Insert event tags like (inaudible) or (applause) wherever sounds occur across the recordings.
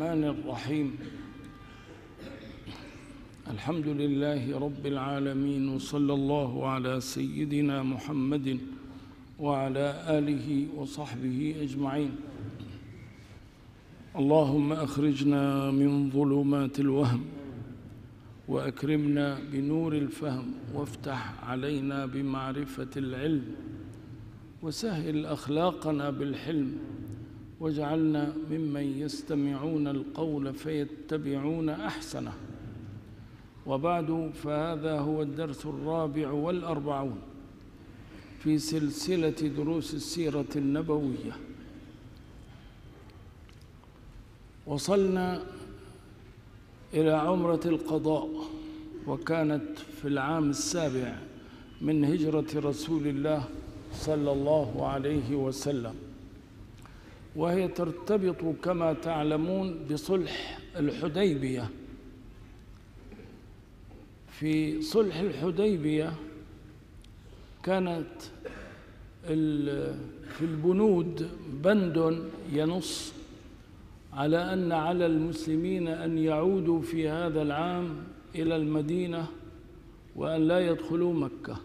الرحمن الرحيم. الحمد لله رب العالمين وصلى الله على سيدنا محمد وعلى آله وصحبه أجمعين. اللهم أخرجنا من ظلمات الوهم وأكرمنا بنور الفهم وافتح علينا بمعرفة العلم وسهل أخلاقنا بالحلم واجعلنا ممن يستمعون القول فيتبعون أحسنه. وبعد فهذا هو الدرس الرابع والأربعون في سلسلة دروس السيرة النبوية. وصلنا إلى عمرة القضاء وكانت في العام السابع من هجرة رسول الله صلى الله عليه وسلم. وهي ترتبط كما تعلمون بصلح الحديبية. في صلح الحديبية كانت في البنود بند ينص على أن على المسلمين أن يعودوا في هذا العام إلى المدينة وأن لا يدخلوا مكة.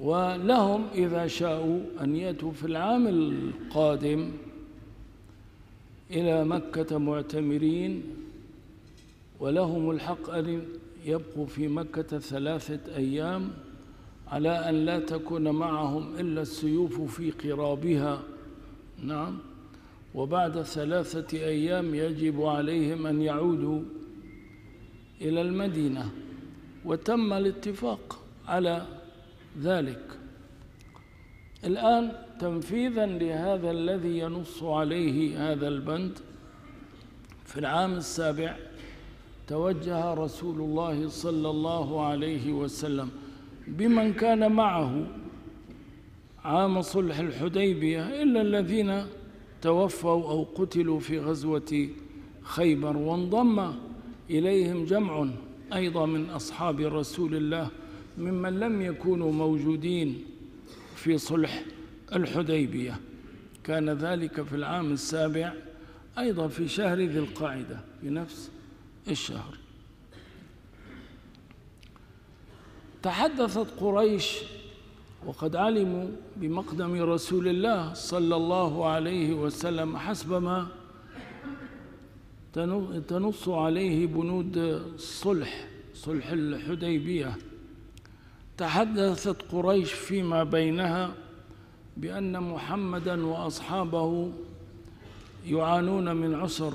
ولهم إذا شاءوا أن يأتوا في العام القادم إلى مكة معتمرين ولهم الحق أن يبقوا في مكة ثلاثة أيام على أن لا تكون معهم إلا السيوف في قرابها. نعم. وبعد ثلاثة أيام يجب عليهم أن يعودوا إلى المدينة. وتم الاتفاق على ذلك. الآن تنفيذا لهذا الذي ينص عليه هذا البند في العام السابع توجه رسول الله صلى الله عليه وسلم بمن كان معه عام صلح الحديبية إلا الذين توفوا أو قتلوا في غزوة خيبر وانضم إليهم جمع أيضا من أصحاب رسول الله ممن لم يكونوا موجودين في صلح الحديبية. كان ذلك في العام السابع أيضا في شهر ذي القاعدة في نفس الشهر. تحدثت قريش وقد علموا بمقدم رسول الله صلى الله عليه وسلم حسب ما تنص عليه بنود الصلح صلح الحديبية. تحدثت قريش فيما بينها بأن محمدا وأصحابه يعانون من عسر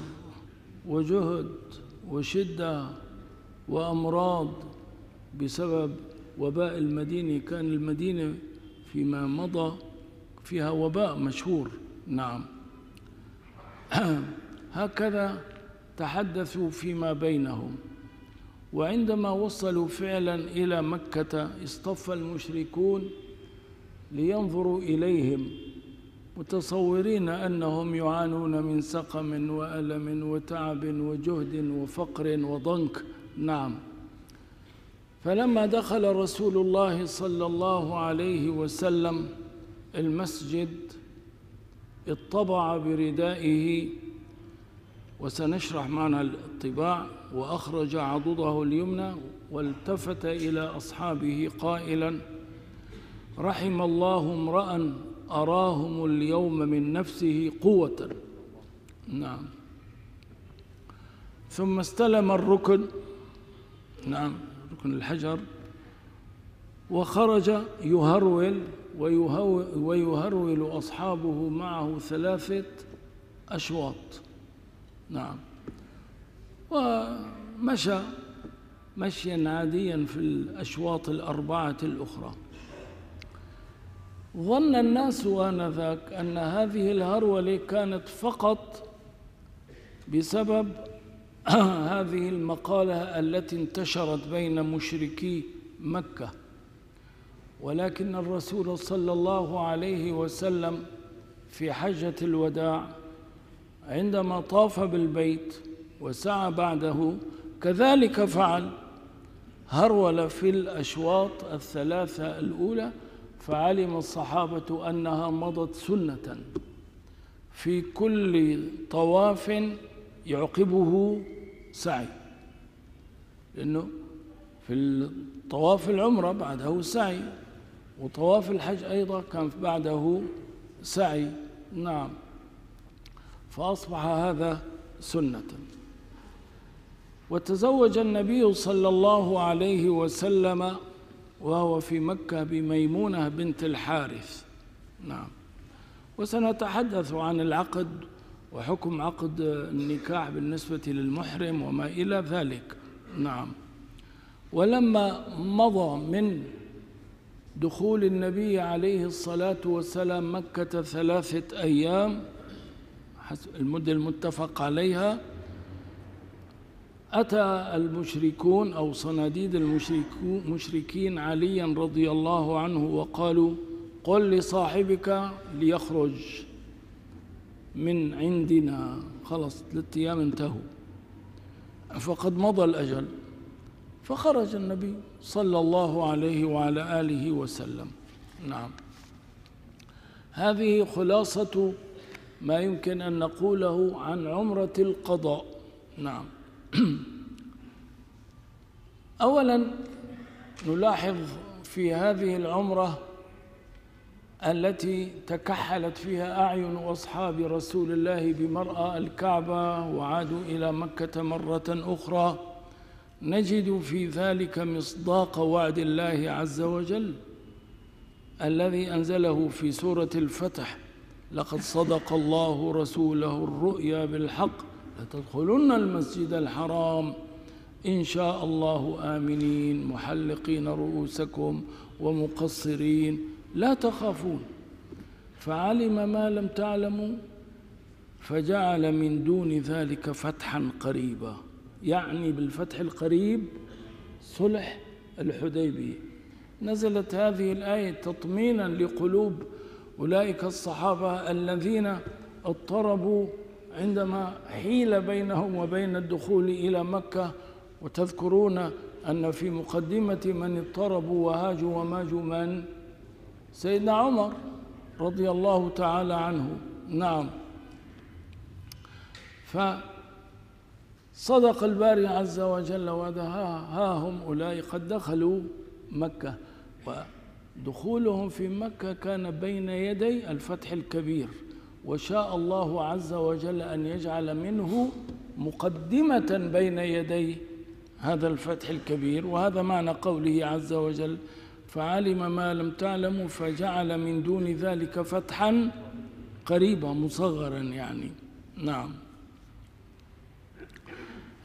وجهد وشدة وأمراض بسبب وباء المدينة كان المدينة فيما مضى فيها وباء مشهور. نعم. (clears throat) هكذا تحدثوا فيما بينهم. وعندما وصلوا فعلا إلى مكة اصطف المشركون لينظروا إليهم متصورين أنهم يعانون من سقم وألم وتعب وجهد وفقر وضنك. نعم. فلما دخل رسول الله صلى الله عليه وسلم المسجد اطبع بردائه وسنشرح معنى الطباع وأخرج عضده اليمنى والتفت إلى أصحابه قائلا رحم الله امرأ أراهم اليوم من نفسه قوة. نعم. ثم استلم الركن. نعم ركن الحجر. وخرج يهرول ويهرول أصحابه معه ثلاثة أشواط. نعم. ومشى مشيا عاديا في الأشواط الأربعة الأخرى. ظن الناس آنذاك أن هذه الهرولة كانت فقط بسبب (clears throat) هذه المقالة التي انتشرت بين مشركي مكة. ولكن الرسول صلى الله عليه وسلم في حجة الوداع عندما طاف بالبيت وسعى بعده كذلك فعل. هرول في الأشواط الثلاثة الأولى فعلم الصحابة أنها مضت سنة. في كل طواف يعقبه سعي. لأنه في الطواف العمرة بعده سعي وطواف الحج أيضا كان بعده سعي. نعم. فأصبح هذا سنة. وتزوج النبي صلى الله عليه وسلم وهو في مكة بميمونة بنت الحارث. نعم. وسنتحدث عن العقد وحكم عقد النكاح بالنسبة للمحرم وما إلى ذلك. نعم. ولما مضى من دخول النبي عليه الصلاة والسلام مكة ثلاثة أيام المدة المتفق عليها أتى المشركون أو صناديد المشركين عليا رضي الله عنه وقالوا قل لصاحبك ليخرج من عندنا. خلص ثلاثة أيام انتهوا. فقد مضى الأجل فخرج النبي صلى الله عليه وعلى آله وسلم. نعم. هذه خلاصة ما يمكن أن نقوله عن عمرة القضاء. نعم. (clears throat) أولا نلاحظ في هذه العمرة التي تكحلت فيها أعين أصحاب رسول الله بمرأى الكعبة وعادوا إلى مكة مرة أخرى. نجد في ذلك مصداق وعد الله عز وجل الذي أنزله في سورة الفتح. لقد صدق الله رسوله الرؤيا بالحق لتدخلن المسجد الحرام. إن شاء الله آمنين محلقين رؤوسكم ومقصرين لا تخافون. فعلم ما لم تعلموا فجعل من دون ذلك فتحا قريبا. يعني بالفتح القريب صلح الحديبية. نزلت هذه الآية تطمينا لقلوب أولئك الصحابة الذين اضطربوا عندما حيل بينهم وبين الدخول إلى مكة وتذكرون أن في مقدمة من اضطربوا وهاجوا وماجوا من؟ سيدنا عمر رضي الله تعالى عنه. نعم. فصدق الباري عز وجل وعدها ها هم أولئك قد دخلوا مكة. ودخولهم في مكة كان بين يدي الفتح الكبير وشاء الله عز وجل أن يجعل منه مقدمة بين يدي هذا الفتح الكبير. وهذا معنى قوله عز وجل فعلم ما لم تعلموا فجعل من دون ذلك فتحا قريبا مصغرا يعني. نعم.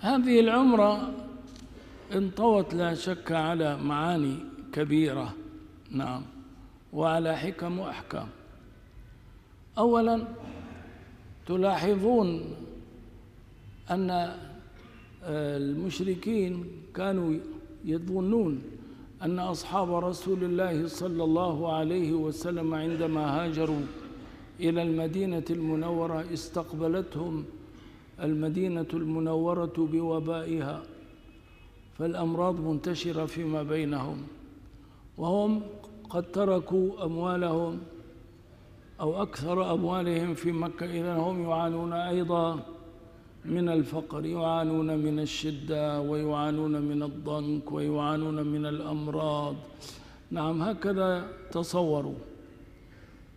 هذه العمرة انطوت لا شك على معاني كبيرة. نعم. وعلى حكم وأحكام. أولا تلاحظون أن المشركين كانوا يظنون أن أصحاب رسول الله صلى الله عليه وسلم عندما هاجروا إلى المدينة المنورة استقبلتهم المدينة المنورة بوبائها فالأمراض منتشرة فيما بينهم. وهم قد تركوا أموالهم أو أكثر أموالهم في مكة إذا هم يعانون أيضا من الفقر يعانون من الشدة ويعانون من الضنك ويعانون من الأمراض. نعم هكذا تصوروا.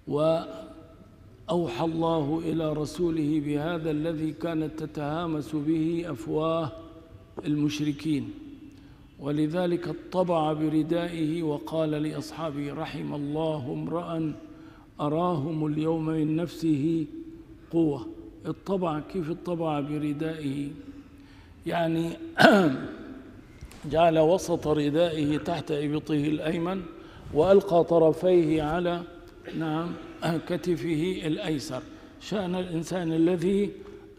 وأوحى الله إلى رسوله بهذا الذي كانت تتهامس به أفواه المشركين. ولذلك اطبع بردائه وقال لأصحابه رحم الله امرأ أراهم اليوم من نفسه قوة. الطبع كيف الطبع بردائه؟ يعني (clears throat) جعل وسط ردائه تحت إبطه الأيمن وألقى طرفيه على نعم (clears throat) كتفه الأيسر. شأن الإنسان الذي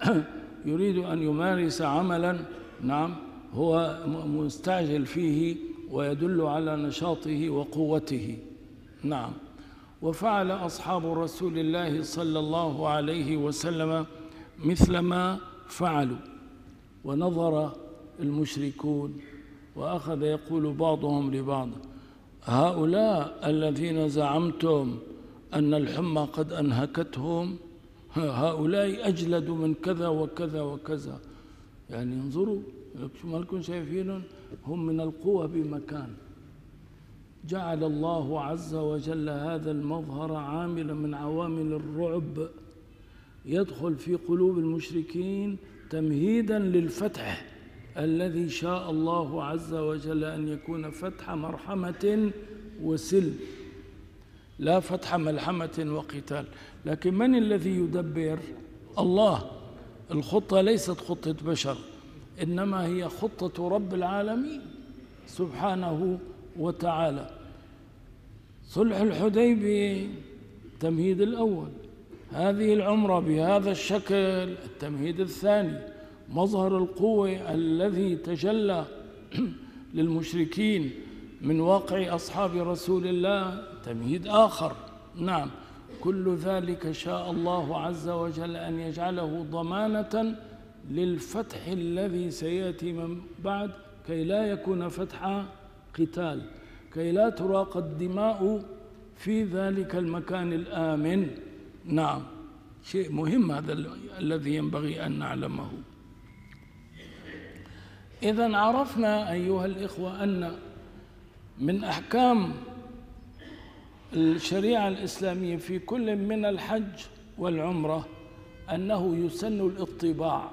(clears throat) يريد أن يمارس عملا نعم هو مستعجل فيه ويدل على نشاطه وقوته. نعم. وفعل أصحاب رسول الله صلى الله عليه وسلم مثل ما فعلوا. ونظر المشركون وأخذ يقول بعضهم لبعض هؤلاء الذين زعمتم أن الحمى قد أنهكتهم هؤلاء أجلد من كذا وكذا وكذا. يعني انظروا ما لكم شايفين هم من القوة بمكان. جعل الله عز وجل هذا المظهر عاملا من عوامل الرعب. يدخل في قلوب المشركين تمهيدا للفتح الذي شاء الله عز وجل أن يكون فتح مرحمة وسلم لا فتح ملحمة وقتال. لكن من الذي يدبر؟ الله. الخطة ليست خطة بشر. إنما هي خطة رب العالمين سبحانه وتعالى. صلح الحديبية التمهيد الأول هذه العمرة بهذا الشكل التمهيد الثاني مظهر القوة الذي تجلى (clears throat) للمشركين من واقع أصحاب رسول الله تمهيد آخر. نعم كل ذلك شاء الله عز وجل أن يجعله ضمانة للفتح الذي سيأتي من بعد كي لا يكون فتح قتال كي لا تراق الدماء في ذلك المكان الآمن. نعم شيء مهم هذا الذي ينبغي أن نعلمه. إذا عرفنا أيها الإخوة أن من أحكام الشريعة الإسلامية في كل من الحج والعمرة أنه يسن الاطباع.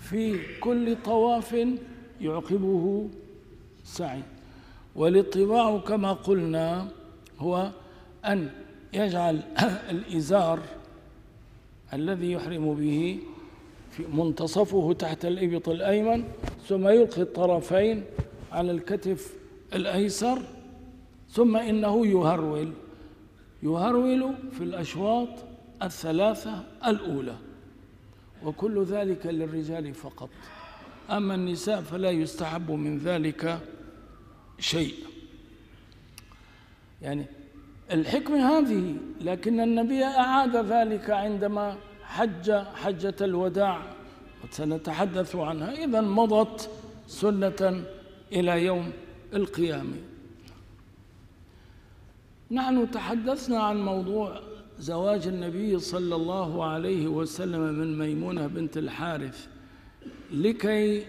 في كل طواف يعقبه سعي. والاطباع كما قلنا هو أن يجعل (coughs) الإزار الذي يحرم به في منتصفه تحت الإبط الأيمن ثم يلقي الطرفين على الكتف الأيسر ثم إنه يهرول. يهرول في الأشواط الثلاثة الأولى. وكل ذلك للرجال فقط. أما النساء فلا يستحب من ذلك شيء. يعني الحكمة هذه لكن النبي أعاد ذلك عندما حج حجة الوداع وسنتحدث عنها. إذا مضت سنة إلى يوم القيامة. نحن تحدثنا عن موضوع زواج النبي صلى الله عليه وسلم من ميمونة بنت الحارث لكي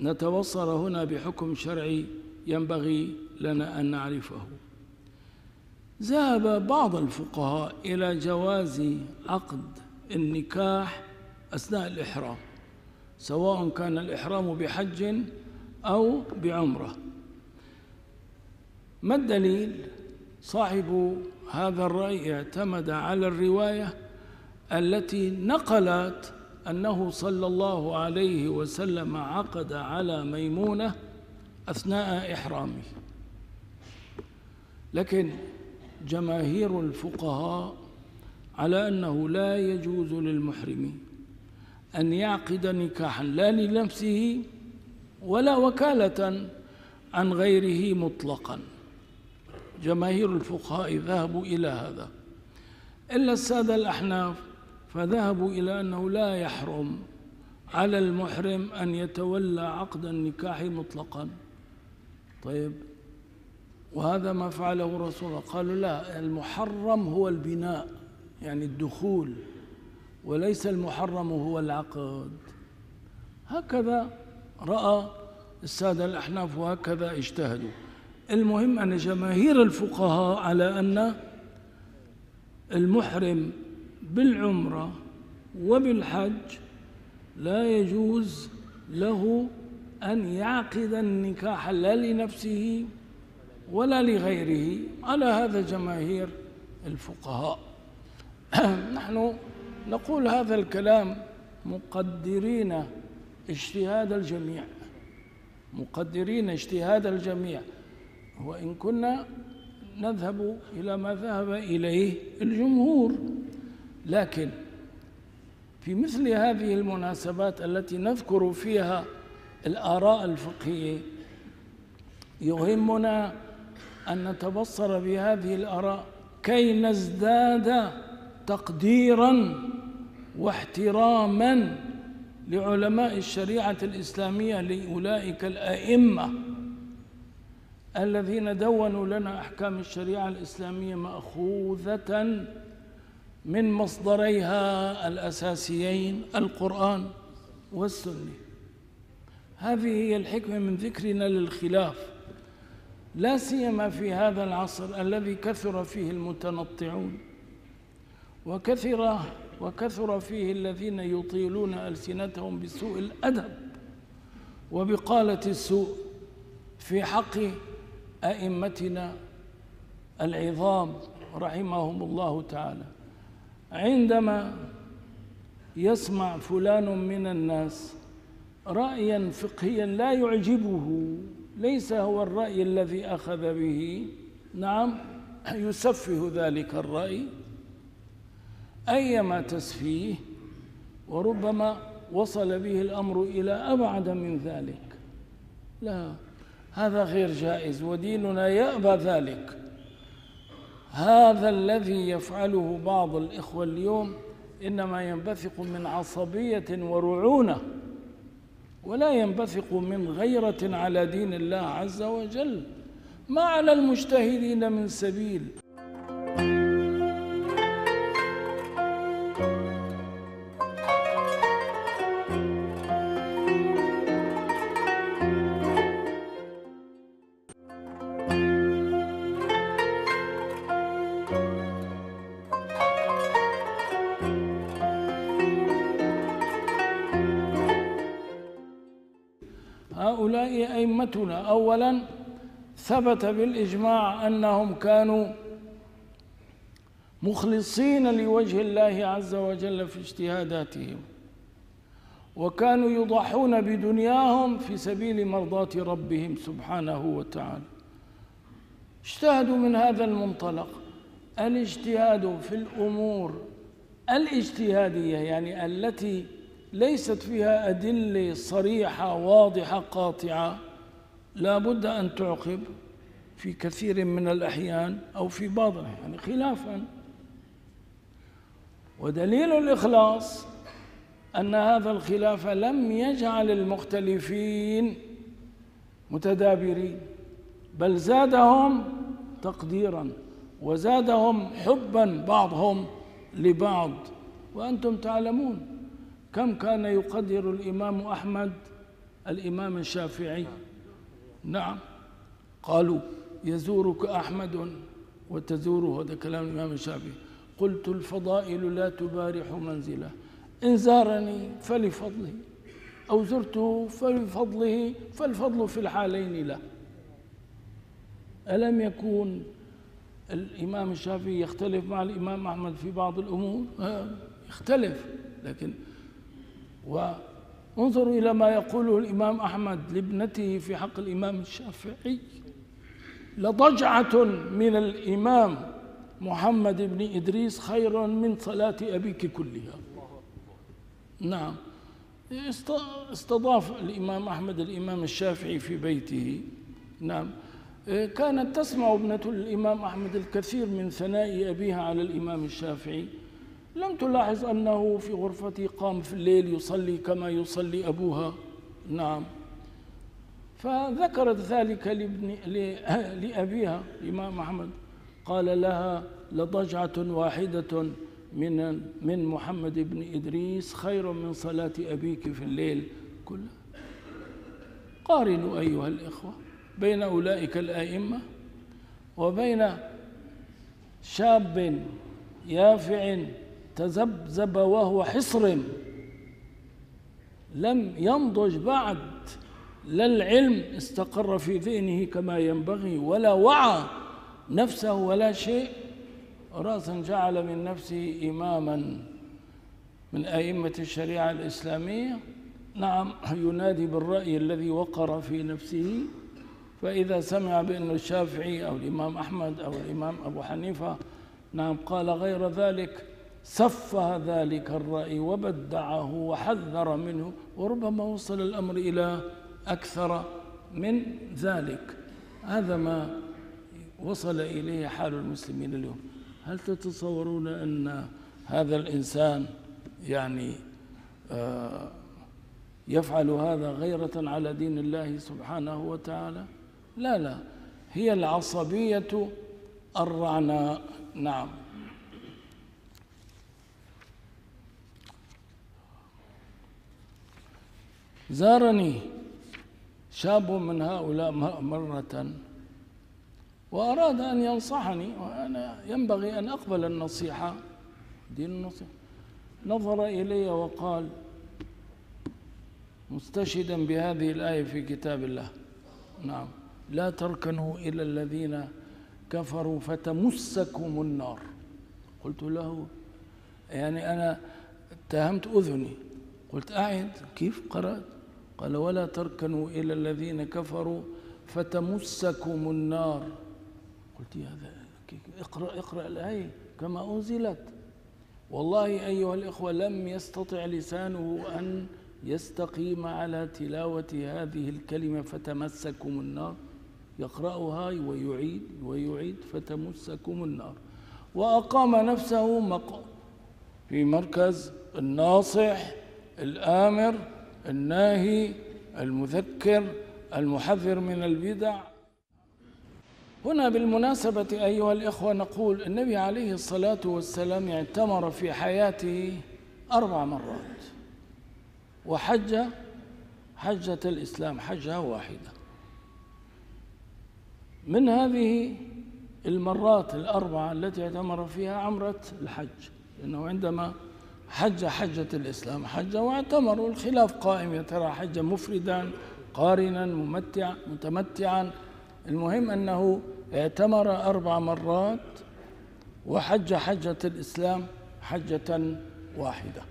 نتوصل هنا بحكم شرعي ينبغي لنا أن نعرفه. ذهب بعض الفقهاء إلى جواز عقد النكاح أثناء الإحرام سواء كان الإحرام بحج أو بعمرة. ما الدليل؟ صاحب هذا الرأي اعتمد على الرواية التي نقلت أنه صلى الله عليه وسلم عقد على ميمونة أثناء إحرامه. لكن جماهير الفقهاء على أنه لا يجوز للمحرم أن يعقد نكاحا لا لنفسه ولا وكالة عن غيره مطلقا. جماهير الفقهاء ذهبوا إلى هذا. إلا السادة الأحناف فذهبوا إلى أنه لا يحرم على المحرم أن يتولى عقد النكاح مطلقا. طيب وهذا ما فعله رسول الله قالوا لا المحرم هو البناء يعني الدخول وليس المحرم هو العقد. هكذا رأى السادة الأحناف وهكذا اجتهدوا. المهم أن جماهير الفقهاء على أن المحرم بالعمرة وبالحج لا يجوز له أن يعقد النكاح لا لنفسه ولا لغيره على هذا جماهير الفقهاء. (clears throat) نحن نقول هذا الكلام مقدرين اجتهاد الجميع مقدرين اجتهاد الجميع. وإن كنا نذهب إلى ما ذهب إليه الجمهور. لكن في مثل هذه المناسبات التي نذكر فيها الآراء الفقهية يهمنا أن نتبصر بهذه الآراء كي نزداد تقديرا واحتراما لعلماء الشريعة الإسلامية لأولئك الأئمة. الذين دونوا لنا أحكام الشريعة الإسلامية مأخوذة من مصدريها الأساسيين القرآن والسنة. هذه هي الحكمة من ذكرنا للخلاف. لا سيما في هذا العصر الذي كثر فيه المتنطعون وكثر وكثر فيه الذين يطيلون ألسنتهم بسوء الأدب وبقالة السوء في حق أئمتنا العظام رحمهم الله تعالى. عندما يسمع فلان من الناس رأيا فقهيا لا يعجبه ليس هو الرأي الذي أخذ به نعم يسفه ذلك الرأي. أيما تسفيه وربما وصل به الأمر إلى أبعد من ذلك. لا هذا غير جائز وديننا يأبى ذلك. هذا الذي يفعله بعض الإخوة اليوم إنما ينبثق من عصبية ورعونة ولا ينبثق من غيرة على دين الله عز وجل. ما على المجتهدين من سبيل؟ أولا ثبت بالإجماع أنهم كانوا مخلصين لوجه الله عز وجل في اجتهاداتهم وكانوا يضحون بدنياهم في سبيل مرضاة ربهم سبحانه وتعالى. اجتهدوا من هذا المنطلق. الاجتهاد في الأمور الاجتهادية يعني التي ليست فيها أدلة صريحة واضحة قاطعة لا بد أن تعقب في كثير من الأحيان أو في بعض الأحيان خلافا. ودليل الإخلاص أن هذا الخلاف لم يجعل المختلفين متدابرين بل زادهم تقديرا وزادهم حبا بعضهم لبعض. وأنتم تعلمون كم كان يقدر الإمام أحمد الإمام الشافعي نعم. قالوا يزورك أحمد وتزوره هذا كلام الإمام الشافعي. قلت الفضائل لا تبارح منزله. إن زارني فلفضله. أو زرته فلفضله فالفضل في الحالين له. ألم يكون الإمام الشافعي يختلف مع الإمام أحمد في بعض الأمور؟ يختلف. لكن وانظروا إلى ما يقوله الإمام أحمد لابنته في حق الإمام الشافعي. لضجعة من الإمام محمد بن إدريس خير من صلاة أبيك كلها. نعم. استضاف الإمام أحمد الإمام الشافعي في بيته. نعم. كانت تسمع ابنة الإمام أحمد الكثير من ثناء أبيها على الإمام الشافعي. لم تلاحظ أنه في غرفته قام في الليل يصلي كما يصلي أبوها؟ نعم. فذكرت ذلك لابن (laughs) لأبيها الإمام أحمد. قال لها لضجعة واحدة من من محمد بن إدريس خير من صلاة أبيك في الليل كله. قارنوا أيها الإخوة بين أولئك الأئمة وبين شاب يافع تذبذب وهو حصر. لم ينضج بعد. لا العلم استقر في ذهنه كما ينبغي ولا وعى نفسه ولا شيء. راسا جعل من نفسه إماما من أئمة الشريعة الإسلامية. نعم ينادي بالرأي الذي وقر في نفسه. فإذا سمع بأن الشافعي أو الإمام أحمد أو الإمام أبو حنيفة نعم قال غير ذلك. سفه ذلك الرأي وبدعه وحذر منه وربما وصل الأمر إلى أكثر من ذلك. هذا ما وصل إليه حال المسلمين اليوم. هل تتصورون أن هذا الإنسان يعني آه، يفعل هذا غيرة على دين الله سبحانه وتعالى؟ لا لا. هي العصبية الرعناء. نعم. زارني. شاب من هؤلاء مرة وأراد أن ينصحني وأنا ينبغي أن أقبل النصيحة. دين النصيحة. نظر إلي وقال مستشهدا بهذه الآية في كتاب الله. نعم. لا تركنوا إلى الذين كفروا فتمسكم النار. قلت له يعني أنا اتهمت أذني. قلت أعد. كيف قرأت؟ قال ولا تركنوا إلى الذين كفروا فتمسكم النار. قلت يا هذا اقرأ اقرأ الآية كما أنزلت. والله أيها الإخوة لم يستطع لسانه أن يستقيم على تلاوة هذه الكلمة فتمسكم النار. يقرأها ويعيد ويعيد فتمسكم النار. وأقام نفسه في مركز الناصح الآمر الناهي المذكر المحذر من البدع. هنا بالمناسبة أيها الإخوة نقول النبي عليه الصلاة والسلام اعتمر في حياته أربع مرات. وحج حجة الإسلام حجة واحدة. من هذه المرات الأربعة التي اعتمر فيها عمرة الحج لأنه عندما حج حجة الإسلام حج واعتمر والخلاف قائم. يا ترى حج مفردا قارنا ممتع متمتعا؟ المهم أنه اعتمر أربع مرات وحج حجة الإسلام حجة واحدة.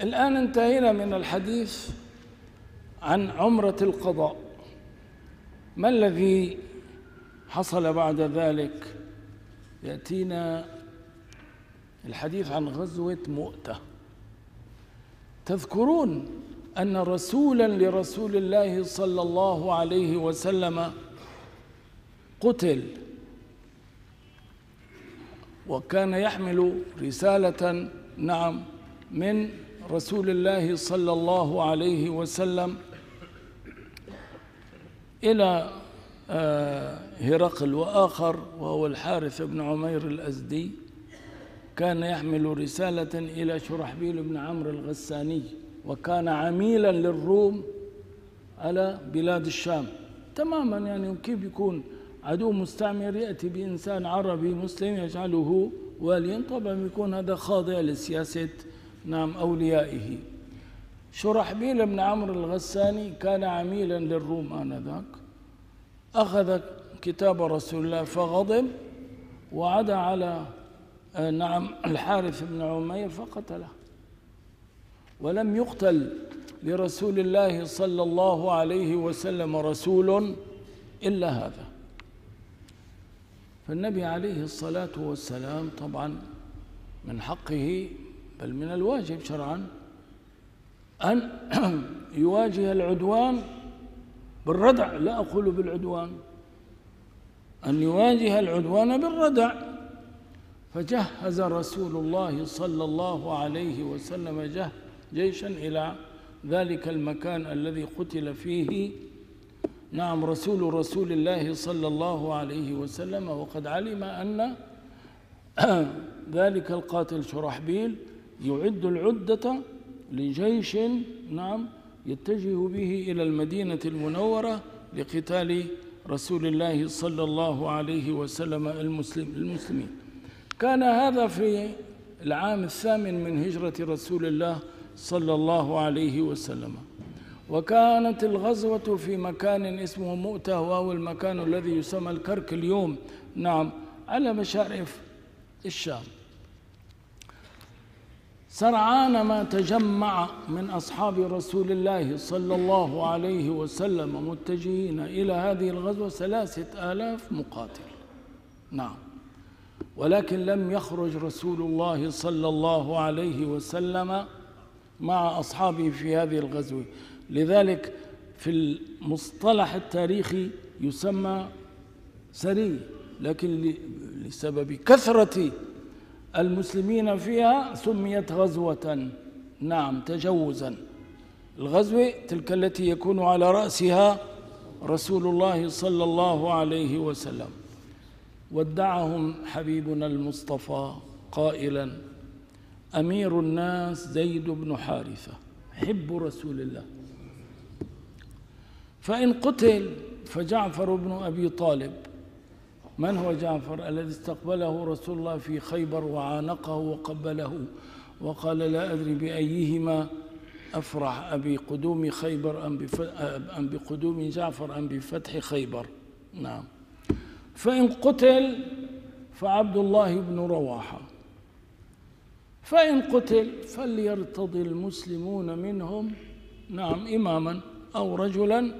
الآن انتهينا من الحديث عن عمرة القضاء. ما الذي حصل بعد ذلك؟ يأتينا الحديث عن غزوة مؤتة. تذكرون أن رسولا لرسول الله صلى الله عليه وسلم قتل وكان يحمل رسالة نعم من رسول الله صلى الله عليه وسلم إلى آه، هرقل وآخر وهو الحارث بن عمير الأزدي. كان يحمل رسالة إلى شرحبيل بن عمرو الغساني وكان عميلا للروم على بلاد الشام. تماما يعني كيف يكون؟ عدو مستعمر يأتي بإنسان عربي مسلم يجعله واليا طبعا يكون هذا خاضع لسياسة نعم أوليائه. شرحبيل بن عمرو الغساني كان عميلا للروم آنذاك. أخذ كتاب رسول الله فغضب وعدا على نعم الحارث بن عمير فقتله ولم يقتل لرسول الله صلى الله عليه وسلم رسول إلا هذا. فالنبي عليه الصلاة والسلام طبعا من حقه بل من الواجب شرعا أن (clears throat) يواجه العدوان بالردع. لا أقول بالعدوان أن يواجه العدوان بالردع. فجهز رسول الله صلى الله عليه وسلم جيشا إلى ذلك المكان الذي قتل فيه. نعم رسول رسول الله صلى الله عليه وسلم. وقد علم أن (clears throat) ذلك القاتل شرحبيل يعد العدة لجيش نعم يتجه به إلى المدينة المنورة لقتال رسول الله صلى الله عليه وسلم المسلم المسلمين. كان هذا في العام الثامن من هجرة رسول الله صلى الله عليه وسلم. وكانت الغزوة في مكان اسمه مؤتة وهو المكان الذي يسمى الكرك اليوم. نعم على مشارف الشام. سرعان ما تجمع من أصحاب رسول الله صلى الله عليه وسلم متجهين إلى هذه الغزوة ثلاثة آلاف مقاتل. نعم. ولكن لم يخرج رسول الله صلى الله عليه وسلم مع أصحابه في هذه الغزوة. لذلك في المصطلح التاريخي يسمى سري لكن لسبب كثرة المسلمين فيها سميت غزوة. نعم تجوزا. الغزوة تلك التي يكون على رأسها رسول الله صلى الله عليه وسلم. ودعهم حبيبنا المصطفى قائلا أمير الناس زيد بن حارثة حب رسول الله. فإن قتل فجعفر بن أبي طالب. من هو جعفر؟ الذي استقبله رسول الله في خيبر وعانقه وقبله وقال لا أدري بأيهما أفرح أبي قدوم خيبر أم بقدوم جعفر أم بفتح خيبر. نعم. فإن قتل فعبد الله بن رواحة. فإن قتل فليرتضي المسلمون منهم نعم إماما أو رجلا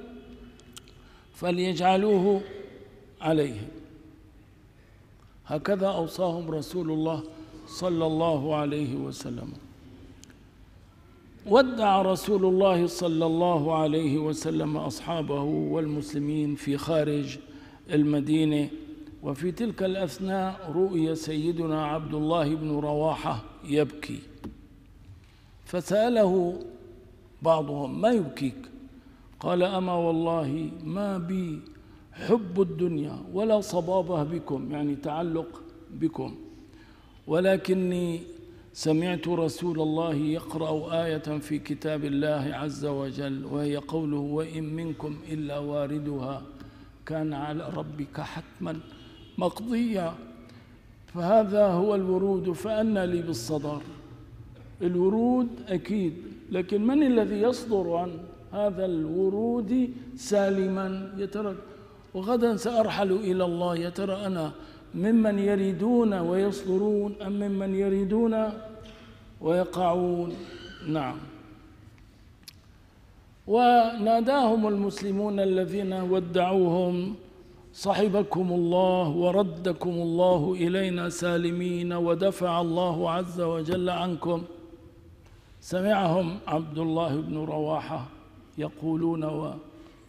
فليجعلوه عليهم. هكذا أوصاهم رسول الله صلى الله عليه وسلم. ودع رسول الله صلى الله عليه وسلم أصحابه والمسلمين في خارج المدينة وفي تلك الأثناء رؤي سيدنا عبد الله بن رواحة يبكي. فسأله بعضهم ما يبكيك؟ قال أما والله ما بي حب الدنيا ولا صبابة بكم. يعني تعلق بكم. ولكني سمعت رسول الله يقرأ آية في كتاب الله عز وجل وهي قوله وإن منكم إلا واردها. كان على ربك حتما مقضيا. فهذا هو الورود فأنا لي بالصدر. الورود أكيد لكن من الذي يصدر عن هذا الورود؟ سالما. يترك وغدا سأرحل إلى الله. يا ترى أنا ممن يريدون ويصدرون أم ممن يريدون ويقعون؟ نعم. وناداهم المسلمون الذين ودعوهم صحبكم الله وردكم الله إلينا سالمين ودفع الله عز وجل عنكم. سمعهم عبد الله بن رواحة يقولون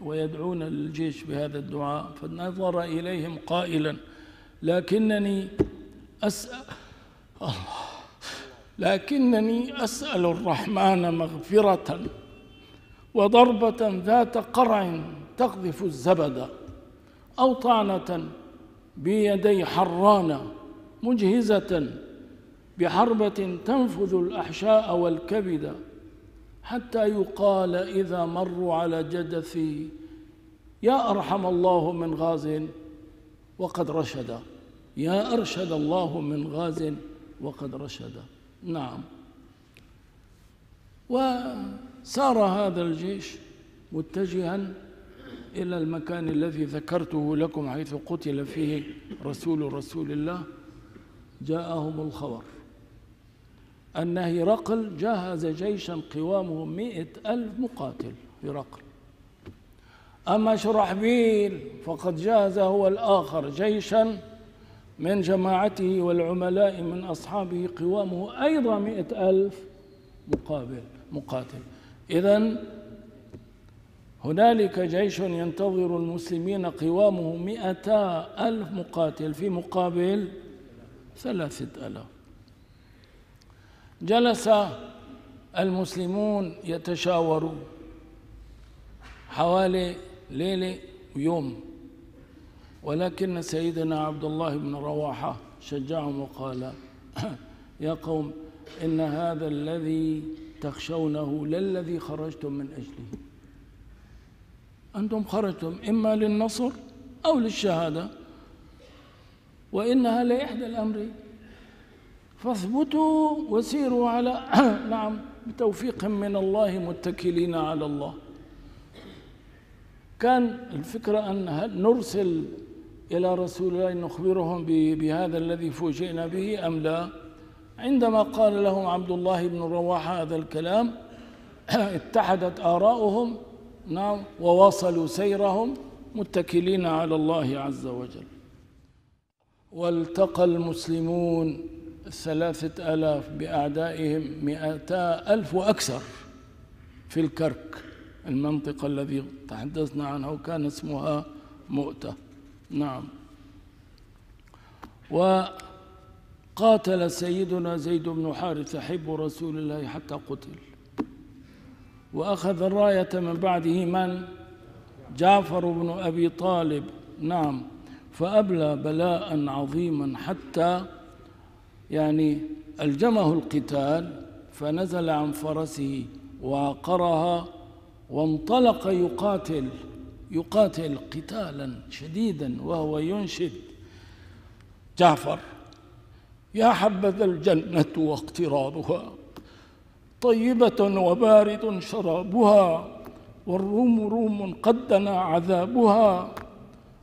ويدعون للجيش بهذا الدعاء فنظر إليهم قائلا لكنني أسأل الله لكنني أسأل الرحمن مغفرة وضربة ذات قرع تقذف الزبد أو طعنة بيدي حرانة مجهزة بحربة تنفذ الأحشاء والكبد حتى يقال إذا مروا على جدثي يا أرحم الله من غاز وقد رشد. يا أرشد الله من غاز وقد رشد. نعم. وسار هذا الجيش متجها إلى المكان الذي ذكرته لكم حيث قتل فيه رسول رسول الله. جاءهم الخبر أن هرقل جهز جيشا قوامه مئة ألف مقاتل. هرقل. أما شرحبيل فقد جهز هو الآخر جيشا من جماعته والعملاء من أصحابه قوامه أيضا مئة ألف مقابل مقاتل. إذا هنالك جيش ينتظر المسلمين قوامه مئتا ألف مقاتل في مقابل ثلاثة ألاف. جلس المسلمون يتشاورون حوالي ليلة ويوم ولكن سيدنا عبد الله بن رواحة شجعهم وقال (clears throat) يا قوم إن هذا الذي تخشونه للذي خرجتم من أجله. أنتم خرجتم إما للنصر أو للشهادة وإنها لإحدى الأمرين فاثبتوا وسيروا على (clears throat) نعم بتوفيق من الله متكلين على الله. كان الفكرة أن نرسل إلى رسول الله نخبرهم بهذا الذي فوجئنا به أم لا؟ عندما قال لهم عبد الله بن رواحة هذا الكلام (clears throat) اتحدت آراؤهم نعم وواصلوا سيرهم متكلين على الله عز وجل. والتقى المسلمون ثلاثة آلاف بأعدائهم مئتا ألف وأكثر في الكرك المنطقة الذي تحدثنا عنها وكان اسمها مؤتة. نعم. وقاتل سيدنا زيد بن حارثة حب رسول الله حتى قتل. وأخذ الراية من بعده من؟ جعفر بن أبي طالب. نعم. فأبلى بلاء عظيما حتى يعني ألجمه القتال فنزل عن فرسه وعقرها وانطلق يقاتل يقاتل قتالا شديدا وهو ينشد جعفر. يا حبذا الجنة واقترابها طيبة وبارد شرابها والروم روم قد دنا عذابها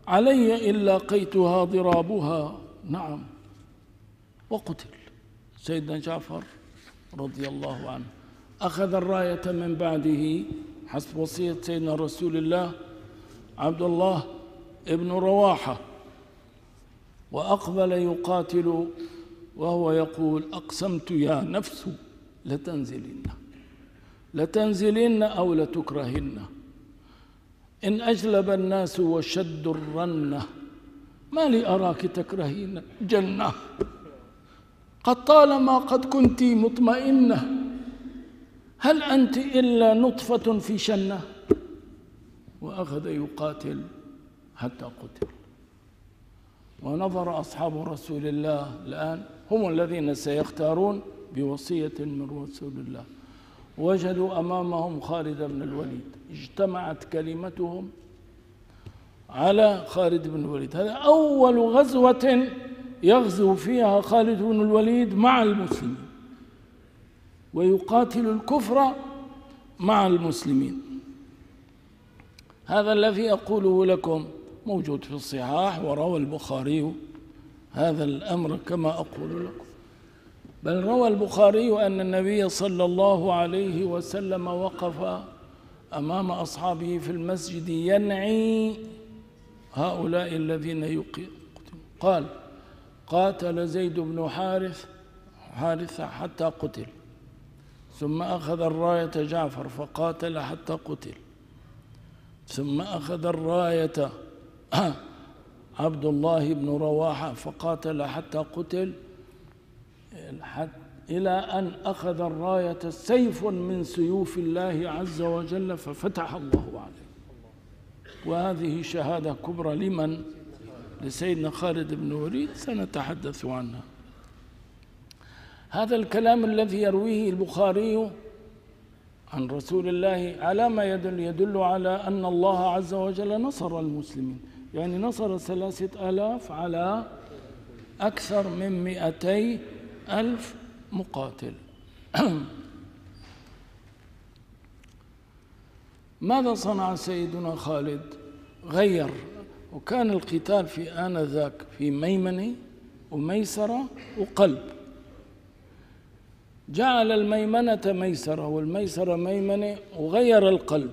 علي إن لاقيتها ضرابها. نعم. وقتل. سيدنا جعفر رضي الله عنه. أخذ الراية من بعده. حسب وصية سيدنا رسول الله عبد الله ابن رواحة. وأقبل يقاتل وهو يقول أقسمت يا نفس لتنزلن. لتنزلن أو لتكرهن. إن أجلب الناس وشدوا الرنة ما لي أراك تكرهين جنة قد طالما قد كنت مطمئنة هل أنت إلا نطفة في شنة؟ وأخذ يقاتل حتى قتل. ونظر أصحاب رسول الله الآن هم الذين سيختارون بوصية من رسول الله. وجدوا أمامهم خالد بن الوليد. اجتمعت كلمتهم على خالد بن الوليد. هذا أول غزوة يغزو فيها خالد بن الوليد مع المسلمين. ويقاتل الكفر مع المسلمين. هذا الذي أقوله لكم موجود في الصحاح وروى البخاري. هذا الأمر كما أقول لكم. بل روى البخاري أن النبي صلى الله عليه وسلم وقف أمام أصحابه في المسجد ينعي هؤلاء الذين يقيم. قال قاتل زيد بن حارث حارثة حتى قتل. ثم أخذ الراية جعفر فقاتل حتى قتل. ثم أخذ الراية (clears throat) عبد الله بن رواحة فقاتل حتى قتل إلى أن أخذ الراية سيف من سيوف الله عز وجل ففتح الله عليه. وهذه شهادة كبرى لمن؟ لسيدنا خالد بن وليد سنتحدث عنها. هذا الكلام الذي يرويه البخاري عن رسول الله على ما يدل يدل على أن الله عز وجل نصر المسلمين. يعني نصر ثلاثة آلاف على أكثر من مئتي ألف مقاتل. (clears throat) ماذا صنع سيدنا خالد؟ غير. وكان القتال في آنذاك في ميمنة وميسرة وقلب. جعل الميمنة ميسرة والميسرة ميمنة وغير القلب.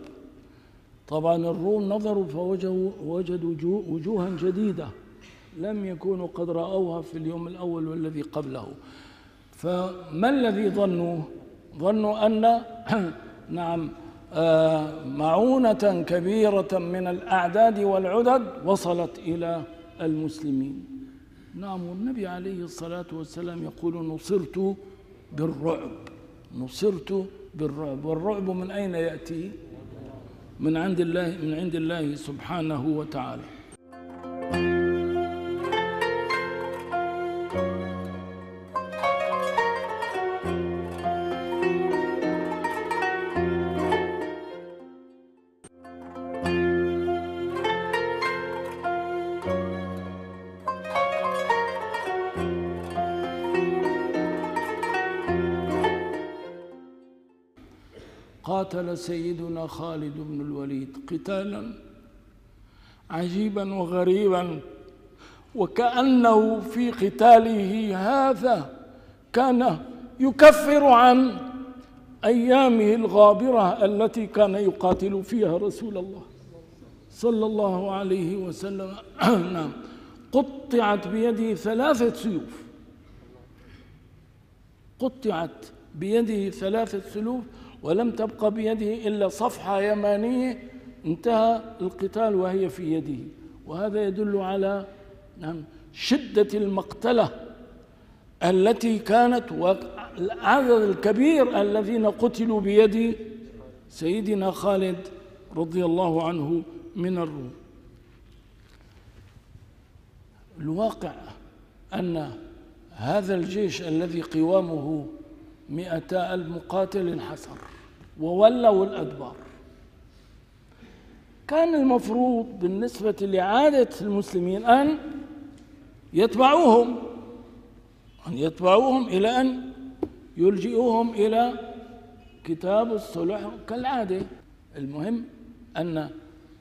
طبعا الروم نظروا فوجدوا وجوها جديدة لم يكونوا قد رأوها في اليوم الأول والذي قبله. فما الذي ظنوا؟ ظنوا أن (clears throat) نعم آه، معونة كبيرة من الأعداد والعدد وصلت إلى المسلمين. نعم والنبي عليه الصلاة والسلام يقول نصرت بالرعب نصرت بالرعب. والرعب من أين يأتي؟ من عند الله من عند الله سبحانه وتعالى. قاتل سيدنا خالد بن الوليد قتالا عجيبا وغريبا وكأنه في قتاله هذا كان يكفر عن أيامه الغابرة التي كان يقاتل فيها رسول الله صلى الله عليه وسلم. (clears throat) نعم. قطعت بيده ثلاثة سيوف. قطعت بيده ثلاثة سيوف ولم تبقى بيده إلا صفحة يمانية انتهى القتال وهي في يده. وهذا يدل على نعم شدة المقتلة التي كانت والعدد الكبير الذين قتلوا بيد سيدنا خالد رضي الله عنه من الروم. الواقع أن هذا الجيش الذي قوامه مئتا ألف مقاتل انحسر وولوا الأدبار. كان المفروض بالنسبة لعادة المسلمين أن يتبعوهم أن يتبعوهم إلى أن يلجئوهم إلى كتاب الصلح كالعادة. المهم أن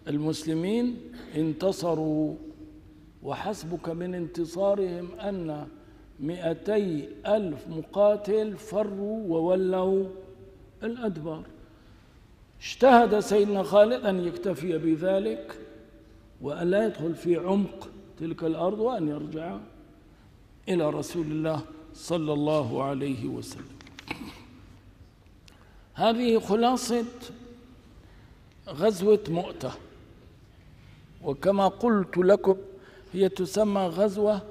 المسلمين انتصروا وحسبك من انتصارهم أن مئتي ألف مقاتل فروا وولوا الأدبار. اجتهد سيدنا خالد أن يكتفي بذلك وأن لا يدخل في عمق تلك الأرض وأن يرجع إلى رسول الله صلى الله عليه وسلم. هذه خلاصة غزوة مؤتة. وكما قلت لكم هي تسمى غزوة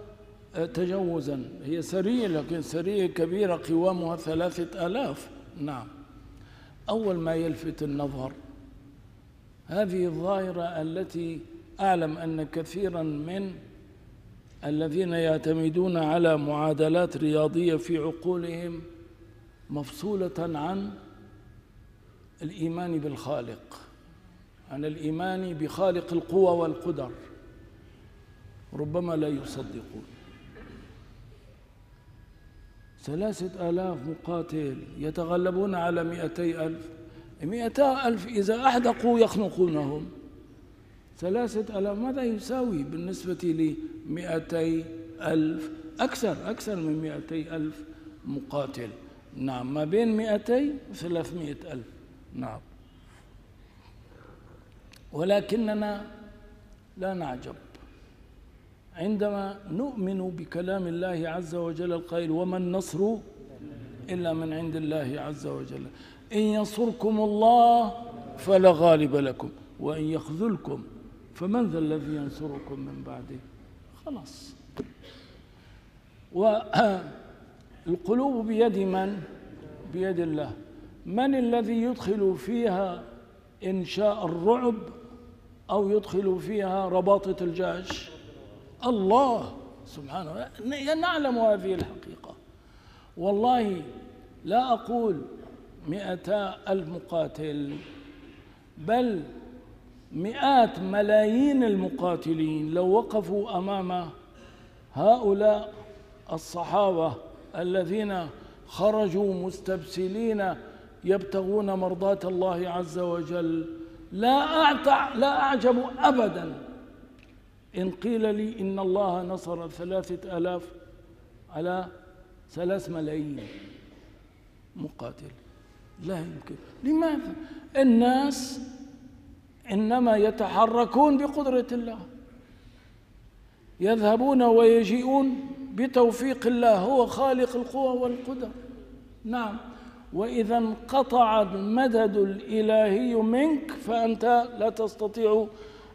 تجوزا. هي سرية لكن سرية كبيرة قوامها ثلاثة آلاف. نعم. أول ما يلفت النظر هذه الظاهرة التي أعلم أن كثيرا من الذين يعتمدون على معادلات رياضية في عقولهم مفصولة عن الإيمان بالخالق عن الإيمان بخالق القوى والقدر. ربما لا يصدقون. ثلاثة آلاف مقاتل يتغلبون على مئتي ألف. مئتا ألف إذا أحدقوا يخنقونهم. ثلاثة آلاف ماذا يساوي بالنسبة لمئتي ألف؟ أكثر أكثر من مئتي ألف مقاتل. نعم ما بين مئتي وثلاثمائة ألف. نعم. ولكننا لا نعجب. عندما نؤمن بكلام الله عز وجل القائل وما النصر إلا من عند الله عز وجل. إن ينصركم الله فلا غالب لكم وإن يخذلكم فمن ذا الذي ينصركم من بعده؟ خلاص. والقلوب (clears throat) بيد من؟ بيد الله. من الذي يدخل فيها إنشاء الرعب أو يدخل فيها رباطة الجيش؟ الله سبحانه نعلم هذه الحقيقة. والله لا أقول مئتا ألف مقاتل بل مئات ملايين المقاتلين لو وقفوا أمام هؤلاء الصحابة الذين خرجوا مستبسلين يبتغون مرضاة الله عز وجل. لا أعتع لا أعجب أبدا إن قيل لي إن الله نصر ثلاثة آلاف على ثلاث ملايين. مقاتل. لا يمكن. لماذا؟ الناس إنما يتحركون بقدرة الله. يذهبون ويجيئون بتوفيق الله. هو خالق القوى والقدر نعم. وإذا انقطع المدد الإلهي منك فأنت لا تستطيع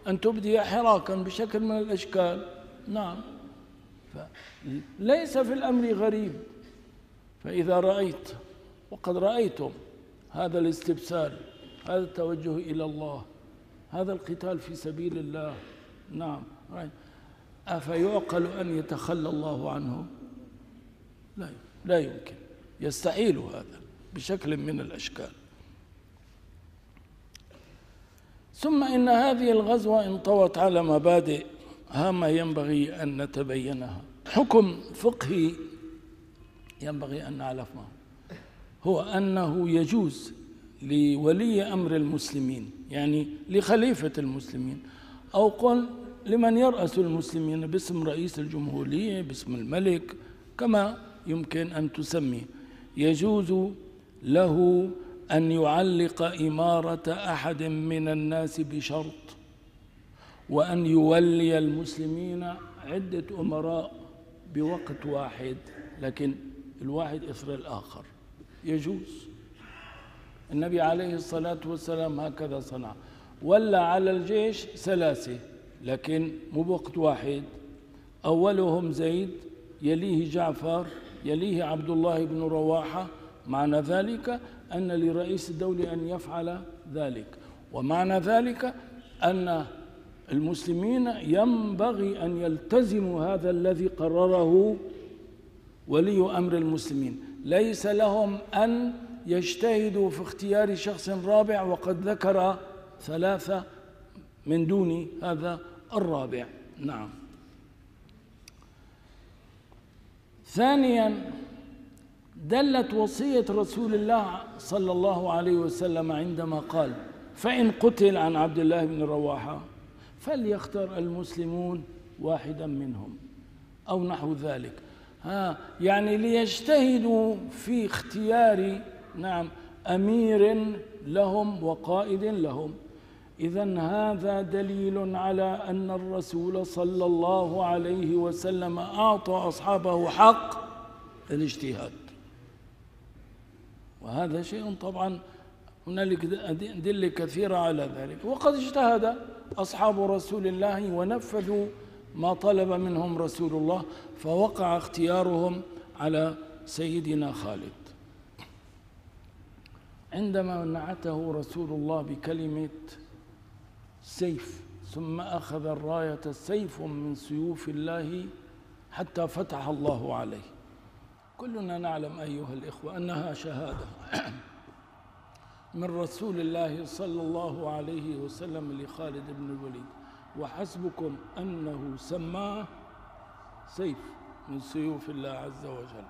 أن تبدي حراكا بشكل من الأشكال. نعم. ليس في الأمر غريب. فإذا رأيت وقد رأيتم هذا الاستبسال هذا التوجه إلى الله هذا القتال في سبيل الله. نعم. أفيعقل أن يتخلى الله عنه؟ لا لا يمكن. يستحيل هذا بشكل من الأشكال. ثم إن هذه الغزوة انطوت على مبادئ هامة ينبغي أن نتبينها. حكم فقهي ينبغي أن نعرفه. هو أنه يجوز لولي أمر المسلمين يعني لخليفة المسلمين أو قل لمن يرأس المسلمين باسم رئيس الجمهورية باسم الملك كما يمكن أن تسمي. يجوز له أن يعلق إمارة أحد من الناس بشرط وأن يولي المسلمين عدة أمراء بوقت واحد لكن الواحد إثر الآخر. يجوز. النبي عليه الصلاة والسلام هكذا صنع. ولا على الجيش ثلاثة لكن مو بوقت واحد. أولهم زيد يليه جعفر يليه عبد الله بن رواحة. معنى ذلك أن لرئيس الدولة أن يفعل ذلك. ومعنى ذلك أن المسلمين ينبغي أن يلتزموا هذا الذي قرره ولي أمر المسلمين. ليس لهم أن يجتهد في اختيار شخص رابع وقد ذكر ثلاثة من دون هذا الرابع. نعم. ثانيا دلت وصية رسول الله صلى الله عليه وسلم عندما قال فإن قتل عن عبد الله بن رواحة فليختر المسلمون واحدا منهم. أو نحو ذلك. ها يعني ليجتهدوا في اختيار نعم أمير لهم وقائد لهم. إذا هذا دليل على أن الرسول صلى الله عليه وسلم أعطى أصحابه حق الاجتهاد. وهذا شيء طبعا هنالك أدلة كثيرة على ذلك. وقد اجتهد أصحاب رسول الله ونفذوا ما طلب منهم رسول الله فوقع اختيارهم على سيدنا خالد. عندما نعته رسول الله بكلمة سيف ثم أخذ الراية سيف من سيوف الله حتى فتح الله عليه. كلنا نعلم أيها الإخوة أنها شهادة (clears throat) من رسول الله صلى الله عليه وسلم لخالد بن الوليد. وحسبكم أنه سماه سيف من سيوف الله عز وجل.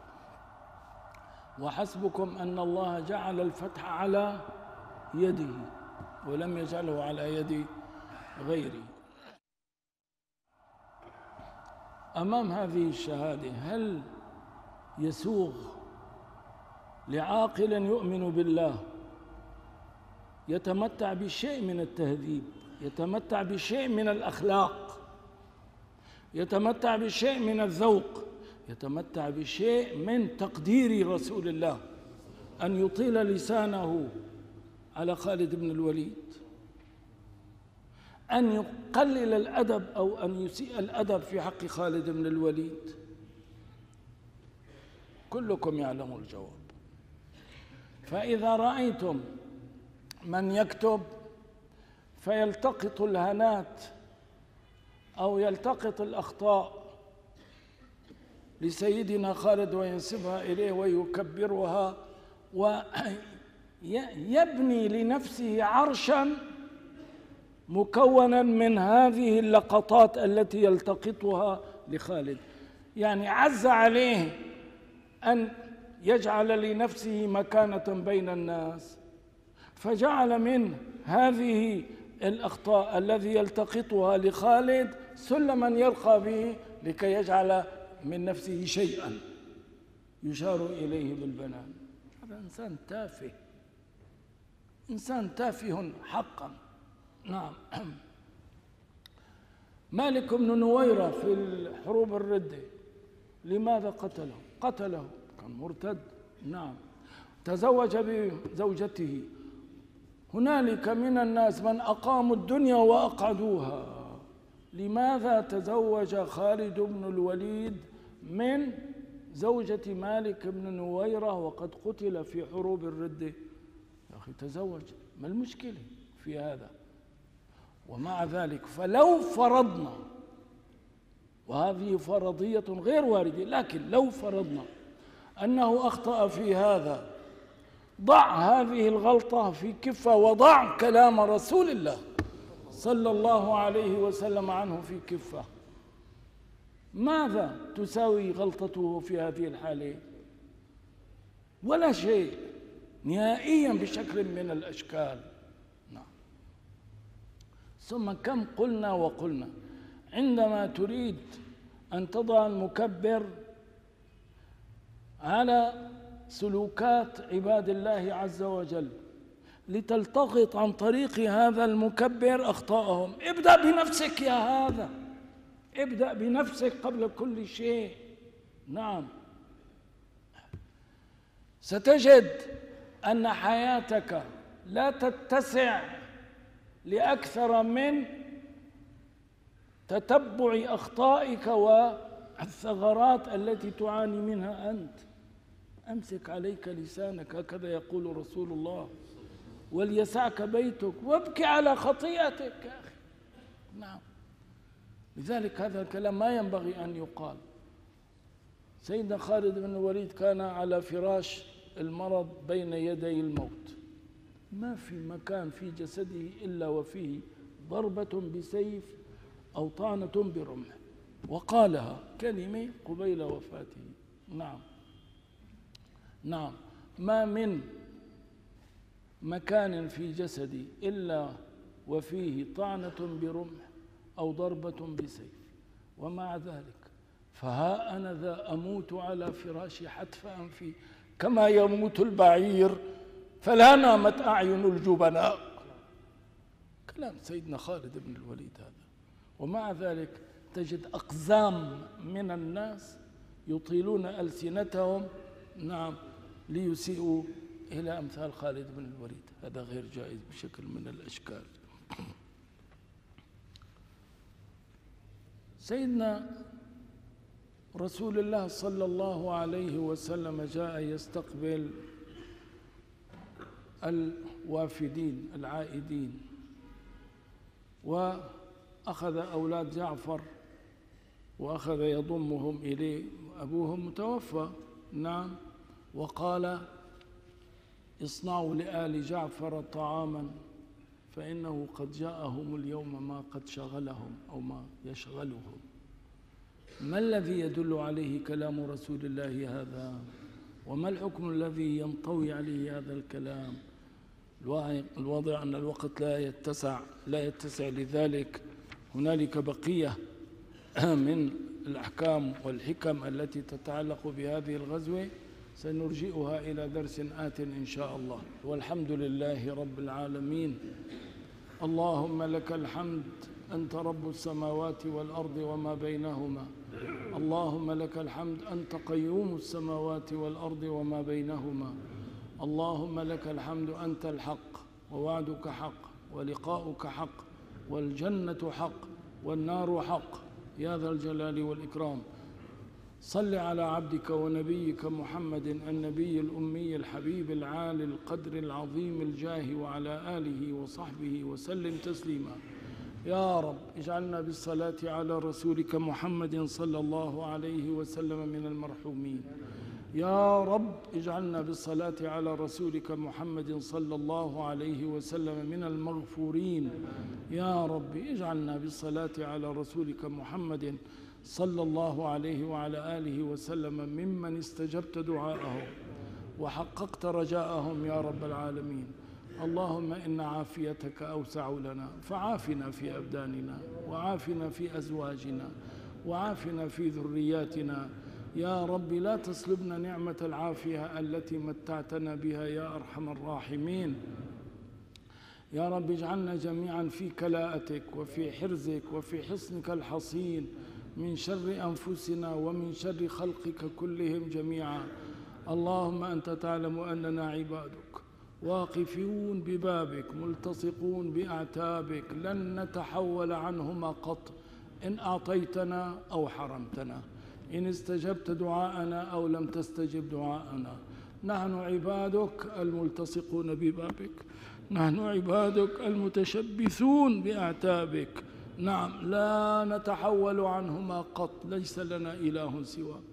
وحسبكم أن الله جعل الفتح على يده ولم يجعله على يد غيره. أمام هذه الشهادة هل يسوغ لعاقل يؤمن بالله يتمتع بشيء من التهذيب يتمتع بشيء من الأخلاق يتمتع بشيء من الذوق يتمتع بشيء من تقدير رسول الله أن يطيل لسانه على خالد بن الوليد أن يقلل الأدب أو أن يسيء الأدب في حق خالد بن الوليد. كلكم يعلم الجواب. فإذا رأيتم من يكتب فيلتقط الهنات أو يلتقط الأخطاء لسيدنا خالد وينسبها إليه ويكبرها ويبني لنفسه عرشا مكونا من هذه اللقطات التي يلتقطها لخالد. يعني عز عليه أن يجعل لنفسه مكانة بين الناس. فجعل من هذه الأخطاء الذي يلتقطها لخالد سلما يرقى به لكي يجعل من نفسه شيئا يشار إليه بالبنان. هذا إنسان تافه. إنسان تافه حقا. نعم. مالك بن نويرة في الحروب الردة لماذا قتله؟ قتله. كان مرتد. نعم. تزوج بزوجته. هنالك من الناس من أقاموا الدنيا وأقعدوها. لماذا تزوج خالد بن الوليد من زوجة مالك بن نويرة وقد قتل في حروب الردة يا أخي تزوج. ما المشكلة في هذا؟ ومع ذلك فلو فرضنا وهذه فرضية غير واردة لكن لو فرضنا أنه أخطأ في هذا ضع هذه الغلطة في كفة وضع كلام رسول الله صلى الله عليه وسلم عنه في كفة. ماذا تساوي غلطته في هذه الحالة؟ ولا شيء نهائيا بشكل من الأشكال. نعم. ثم كم قلنا وقلنا؟ عندما تريد أن تضع المكبر على سلوكات عباد الله عز وجل لتلتقط عن طريق هذا المكبر أخطاءهم. ابدأ بنفسك يا هذا. ابدأ بنفسك قبل كل شيء. نعم. ستجد أن حياتك لا تتسع لأكثر من تتبع أخطائك والثغرات التي تعاني منها أنت. أمسك عليك لسانك هكذا يقول رسول الله. وليسعك بيتك وابكي على خطيئتك يا أخي. نعم. لذلك هذا الكلام ما ينبغي أن يقال. سيدنا خالد بن الوليد كان على فراش المرض بين يدي الموت. ما في مكان في جسده إلا وفيه ضربة بسيف أو طعنة برمح وقالها كلمة قبيل وفاته. نعم. نعم. ما من مكان في جسدي إلا وفيه طعنة برمح أو ضربة بسيف. ومع ذلك فها أنا ذا أموت على فراشي حتف أنفي. كما يموت البعير فلا نامت أعين الجبناء. كلام سيدنا خالد بن الوليد هذا. ومع ذلك تجد أقزام من الناس يطيلون ألسنتهم نعم ليسيئوا إلى أمثال خالد بن الوليد. هذا غير جائز بشكل من الأشكال. سيدنا رسول الله صلى الله عليه وسلم جاء يستقبل الوافدين العائدين وأخذ أولاد جعفر وأخذ يضمهم إليه أبوهم متوفى. نعم. وقال اصنعوا لآل جعفر طعاما فإنه قد جاءهم اليوم ما قد شغلهم أو ما يشغلهم. ما الذي يدل عليه كلام رسول الله هذا؟ وما الحكم الذي ينطوي عليه هذا الكلام؟ الواضع أن الوقت لا يتسع لا يتسع لذلك. هنالك بقية (clears throat) من الأحكام والحكم التي تتعلق بهذه الغزوة. سنرجئها إلى درس آت إن شاء الله. والحمد لله رب العالمين. اللهم لك الحمد أنت رب السماوات والأرض وما بينهما. اللهم لك الحمد أنت قيوم السماوات والأرض وما بينهما. اللهم لك الحمد أنت الحق ووعدك حق ولقاؤك حق. والجنة حق والنار حق. يا ذا الجلال والإكرام. صل على عبدك ونبيك محمد النبي الأمي الحبيب العالي القدر العظيم الجاه وعلى آله وصحبه وسلم تسليما. يا رب اجعلنا بالصلاة على رسولك محمد صلى الله عليه وسلم من المرحومين. يا رب اجعلنا بالصلاة على رسولك محمد صلى الله عليه وسلم من المغفورين. يا رب اجعلنا بالصلاة على رسولك محمد صلى الله عليه وعلى آله وسلم ممن استجبت دعاءهم وحققت رجاءهم يا رب العالمين. اللهم إن عافيتك أوسع لنا فعافنا في أبداننا وعافنا في أزواجنا وعافنا في ذرياتنا يا رب لا تسلبنا نعمة العافية التي متعتنا بها يا أرحم الراحمين. يا رب اجعلنا جميعا في كلاءتك وفي حرزك وفي حصنك الحصين من شر أنفسنا ومن شر خلقك كلهم جميعا. اللهم أنت تعلم أننا عبادك واقفون ببابك ملتصقون بأعتابك لن نتحول عنهما قط إن أعطيتنا أو حرمتنا. إن استجبت دعاءنا أو لم تستجب دعاءنا. نحن عبادك الملتصقون ببابك. نحن عبادك المتشبثون بأعتابك. نعم لا نتحول عنهما قط. ليس لنا إله سواك.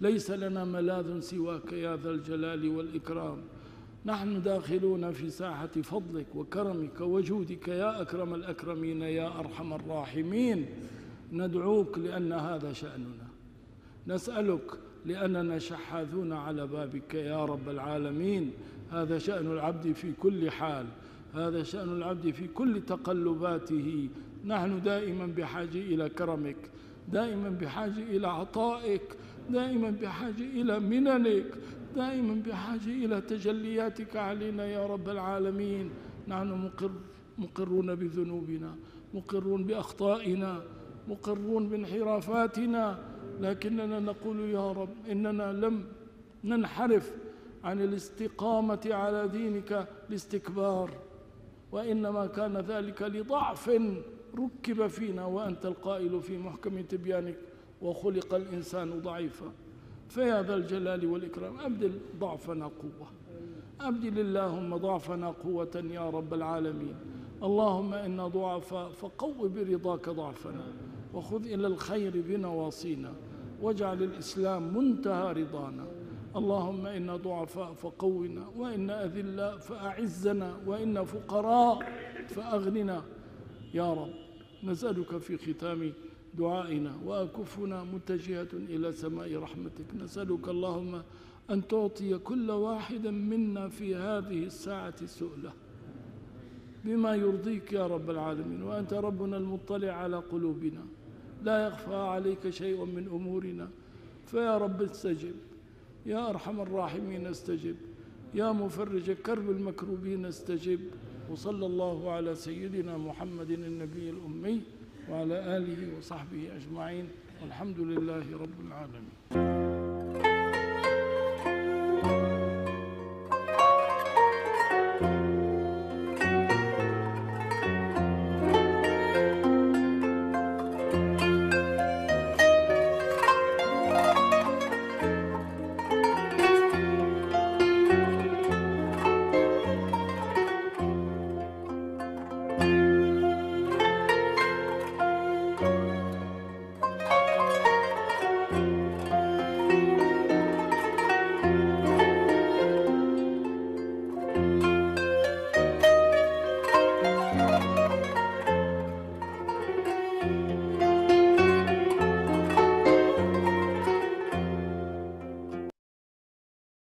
ليس لنا ملاذ سواك يا ذا الجلال والإكرام. نحن داخلون في ساحة فضلك وكرمك وجودك يا أكرم الأكرمين يا أرحم الراحمين. ندعوك لأن هذا شأننا. نسألك لأننا شحاذون على بابك يا رب العالمين. هذا شأن العبد في كل حال. هذا شأن العبد في كل تقلباته. نحن دائما بحاجة إلى كرمك. دائما بحاجة إلى عطائك. دائما بحاجة إلى مننك. دائما بحاجة إلى تجلياتك علينا يا رب العالمين. نحن مقر مقرون بذنوبنا. مقرون بأخطائنا. مقرون بانحرافاتنا لكننا نقول يا رب إننا لم ننحرف عن الاستقامة على دينك لاستكبار وإنما كان ذلك لضعف ركب فينا وأنت القائل في محكم تبيانك وخلق الإنسان ضعيفا. فيا ذا الجلال والإكرام أبدل ضعفنا قوة. أبدل اللهم ضعفنا قوة يا رب العالمين. اللهم إنا ضعفاء فقو برضاك ضعفنا وخذ إلى الخير بنواصينا واجعل الإسلام منتهى رضانا. اللهم إنا ضعفاء فقونا وإنا أذلاء فأعزنا وإنا فقراء فأغننا. يا رب نسألك في ختام دعائنا وأكفنا متجهة إلى سماء رحمتك. نسألك اللهم أن تعطي كل واحد منا في هذه الساعة سؤله. بما يرضيك يا رب العالمين وأنت ربنا المطلع على قلوبنا. لا يخفى عليك شيء من أمورنا. فيا رب استجب. يا أرحم الراحمين استجب. يا مفرج كرب المكروبين استجب. وصلى الله على سيدنا محمد النبي الأمي وعلى آله وصحبه أجمعين. والحمد لله رب العالمين.